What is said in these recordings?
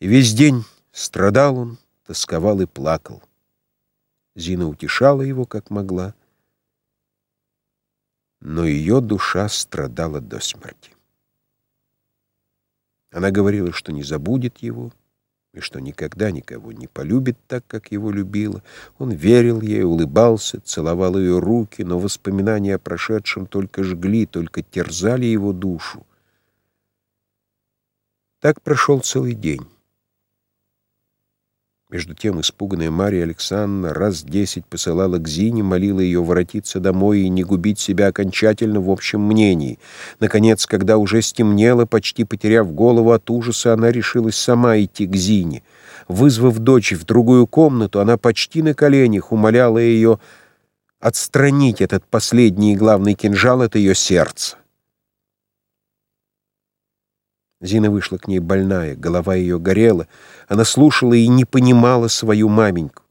И весь день страдал он, тосковал и плакал. Зина утешала его, как могла, но ее душа страдала до смерти. Она говорила, что не забудет его, и что никогда никого не полюбит так, как его любила. Он верил ей, улыбался, целовал ее руки, но воспоминания о прошедшем только жгли, только терзали его душу. Так прошел целый день. Между тем испуганная Мария Александровна раз десять посылала к Зине, молила ее воротиться домой и не губить себя окончательно в общем мнении. Наконец, когда уже стемнело, почти потеряв голову от ужаса, она решилась сама идти к Зине. Вызвав дочь в другую комнату, она почти на коленях умоляла ее отстранить этот последний и главный кинжал от ее сердца. Зина вышла к ней больная, голова ее горела. Она слушала и не понимала свою маменьку.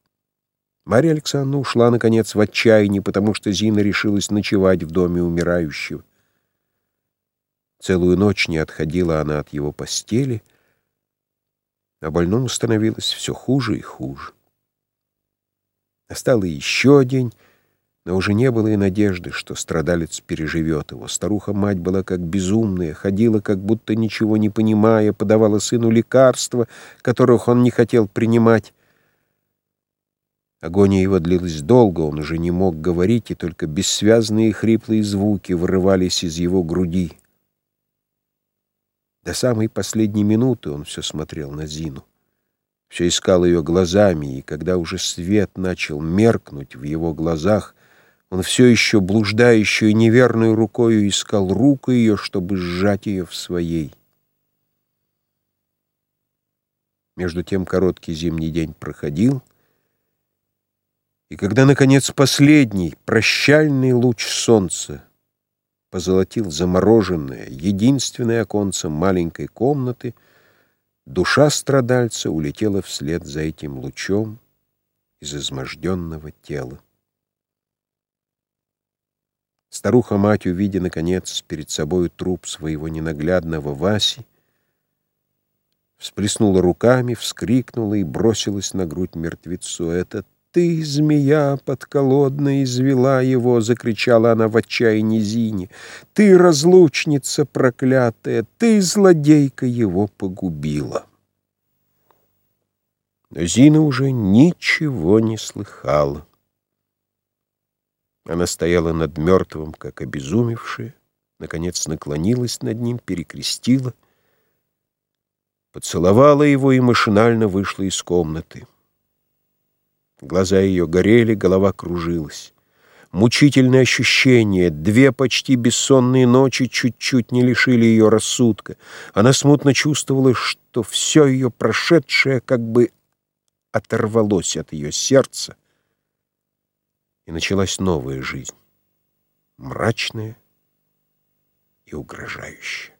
Марья Александровна ушла, наконец, в отчаянии, потому что Зина решилась ночевать в доме умирающего. Целую ночь не отходила она от его постели, а больному становилось все хуже и хуже. Настал еще день, но уже не было и надежды, что страдалец переживет его. Старуха-мать была как безумная, ходила, как будто ничего не понимая, подавала сыну лекарства, которых он не хотел принимать. Агония его длилась долго, он уже не мог говорить, и только бессвязные хриплые звуки вырывались из его груди. До самой последней минуты он все смотрел на Зину все искал ее глазами, и когда уже свет начал меркнуть в его глазах, он все еще блуждающую неверную рукою искал руку ее, чтобы сжать ее в своей. Между тем короткий зимний день проходил, и когда, наконец, последний прощальный луч солнца позолотил замороженное, единственное оконце маленькой комнаты, душа страдальца улетела вслед за этим лучом из изможденного тела. Старуха-мать, увидя, наконец, перед собой труп своего ненаглядного Васи, всплеснула руками, вскрикнула и бросилась на грудь мертвецу. «Это ты, змея подколодная, извела его!» — закричала она в отчаянии Зине. «Ты, разлучница проклятая, ты, злодейка, его погубила!» Но Зина уже ничего не слыхала. Она стояла над мертвым, как обезумевшая, наконец наклонилась над ним, перекрестила, поцеловала его и машинально вышла из комнаты. Глаза ее горели, голова кружилась. Мучительные ощущения, две почти бессонные ночи чуть-чуть не лишили ее рассудка. Она смутно чувствовала, что все ее прошедшее как бы оторвалось от ее сердца, и началась новая жизнь, мрачная и угрожающая.